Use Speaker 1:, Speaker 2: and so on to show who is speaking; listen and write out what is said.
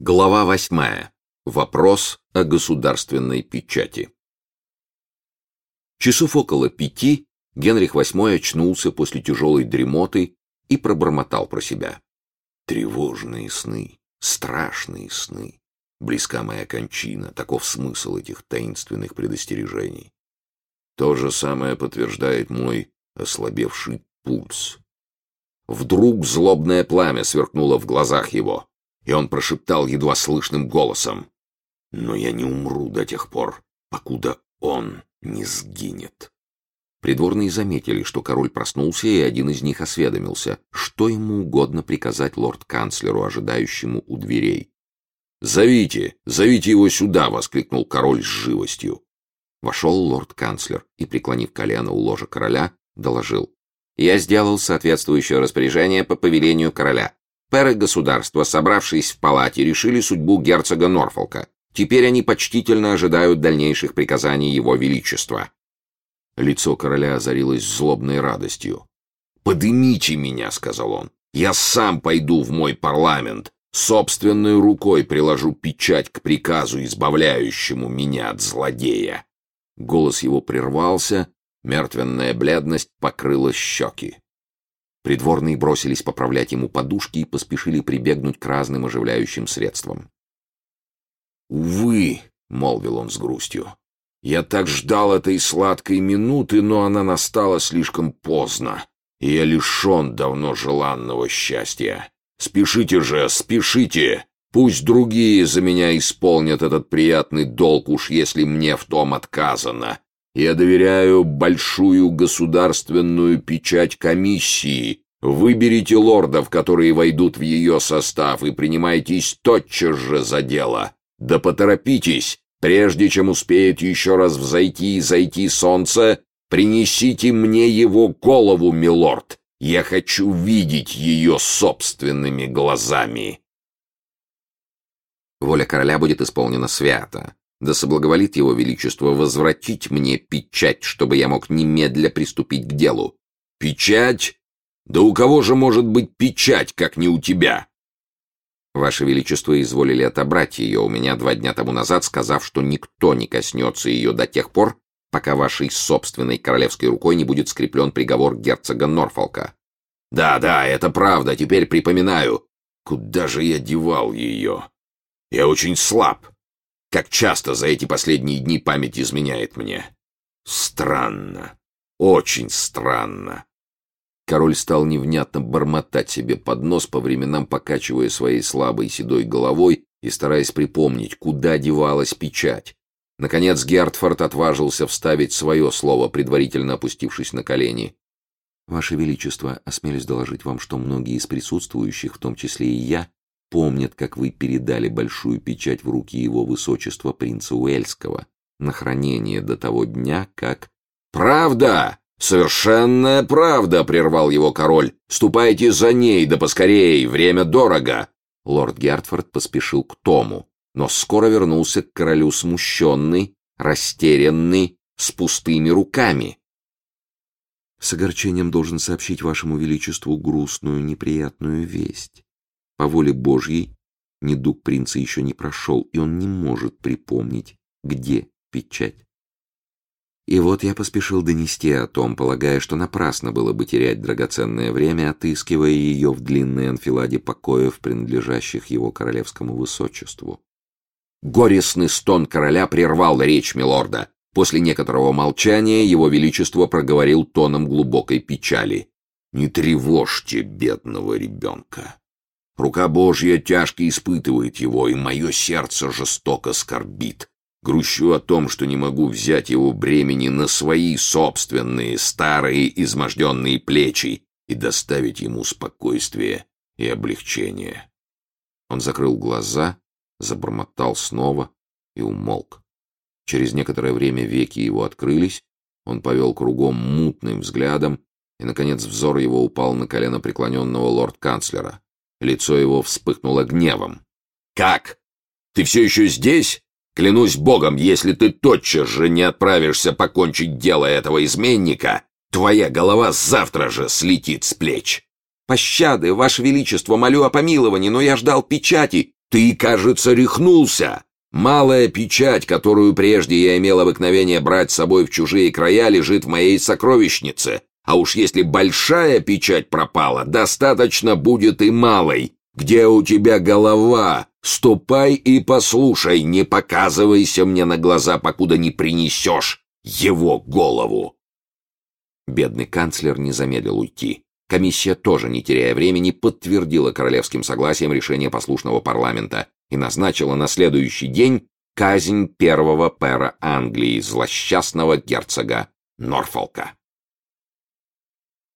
Speaker 1: Глава восьмая. Вопрос о государственной печати. Часов около пяти Генрих VIII очнулся после тяжелой дремоты и пробормотал про себя. Тревожные сны, страшные сны. Близка моя кончина, таков смысл этих таинственных предостережений. То же самое подтверждает мой ослабевший пульс. Вдруг злобное пламя сверкнуло в глазах его и он прошептал едва слышным голосом. «Но я не умру до тех пор, покуда он не сгинет». Придворные заметили, что король проснулся, и один из них осведомился, что ему угодно приказать лорд-канцлеру, ожидающему у дверей. «Зовите! Зовите его сюда!» — воскликнул король с живостью. Вошел лорд-канцлер и, преклонив колено у ложа короля, доложил. «Я сделал соответствующее распоряжение по повелению короля. Пэры государства, собравшись в палате, решили судьбу герцога Норфолка. Теперь они почтительно ожидают дальнейших приказаний его величества. Лицо короля озарилось злобной радостью. «Подымите меня», — сказал он. «Я сам пойду в мой парламент, собственной рукой приложу печать к приказу, избавляющему меня от злодея». Голос его прервался, мертвенная бледность покрыла щеки. Придворные бросились поправлять ему подушки и поспешили прибегнуть к разным оживляющим средствам. «Увы», — молвил он с грустью, — «я так ждал этой сладкой минуты, но она настала слишком поздно, и я лишен давно желанного счастья. Спешите же, спешите! Пусть другие за меня исполнят этот приятный долг, уж если мне в том отказано. Я доверяю большую государственную печать комиссии. Выберите лордов, которые войдут в ее состав, и принимайтесь тотчас же за дело. Да поторопитесь, прежде чем успеет еще раз взойти и зайти солнце, принесите мне его голову, милорд. Я хочу видеть ее собственными глазами. Воля короля будет исполнена свято. Да соблаговолит его величество возвратить мне печать, чтобы я мог немедля приступить к делу. Печать? Да у кого же может быть печать, как не у тебя? Ваше Величество изволили отобрать ее у меня два дня тому назад, сказав, что никто не коснется ее до тех пор, пока вашей собственной королевской рукой не будет скреплен приговор герцога Норфолка. Да, да, это правда, теперь припоминаю. Куда же я девал ее? Я очень слаб. Как часто за эти последние дни память изменяет мне. Странно. Очень странно. Король стал невнятно бормотать себе под нос, по временам покачивая своей слабой седой головой и стараясь припомнить, куда девалась печать. Наконец Гертфорд отважился вставить свое слово, предварительно опустившись на колени. «Ваше Величество, осмелюсь доложить вам, что многие из присутствующих, в том числе и я, помнят, как вы передали большую печать в руки его высочества принца Уэльского на хранение до того дня, как... «Правда! Совершенная правда!» — прервал его король. «Ступайте за ней, да поскорей, время дорого!» Лорд Гертфорд поспешил к Тому, но скоро вернулся к королю смущенный, растерянный, с пустыми руками. «С огорчением должен сообщить вашему величеству грустную, неприятную весть. По воле Божьей недуг принца еще не прошел, и он не может припомнить, где печать. И вот я поспешил донести о том, полагая, что напрасно было бы терять драгоценное время, отыскивая ее в длинной анфиладе покоев, принадлежащих его королевскому высочеству. Горестный стон короля прервал речь милорда. После некоторого молчания его величество проговорил тоном глубокой печали. «Не тревожьте бедного ребенка. Рука Божья тяжко испытывает его, и мое сердце жестоко скорбит. Грущу о том, что не могу взять его бремени на свои собственные старые изможденные плечи и доставить ему спокойствие и облегчение. Он закрыл глаза, забормотал снова и умолк. Через некоторое время веки его открылись, он повел кругом мутным взглядом, и, наконец, взор его упал на колено преклоненного лорд-канцлера. Лицо его вспыхнуло гневом. «Как? Ты все еще здесь? Клянусь богом, если ты тотчас же не отправишься покончить дело этого изменника, твоя голова завтра же слетит с плеч!» «Пощады, ваше величество, молю о помиловании, но я ждал печати!» Ты, кажется, рехнулся. Малая печать, которую прежде я имел обыкновение брать с собой в чужие края, лежит в моей сокровищнице. А уж если большая печать пропала, достаточно будет и малой. Где у тебя голова? Ступай и послушай, не показывайся мне на глаза, покуда не принесешь его голову. Бедный канцлер не замедлил уйти. Комиссия, тоже не теряя времени, подтвердила королевским согласием решение послушного парламента и назначила на следующий день казнь первого пэра Англии, злосчастного герцога Норфолка.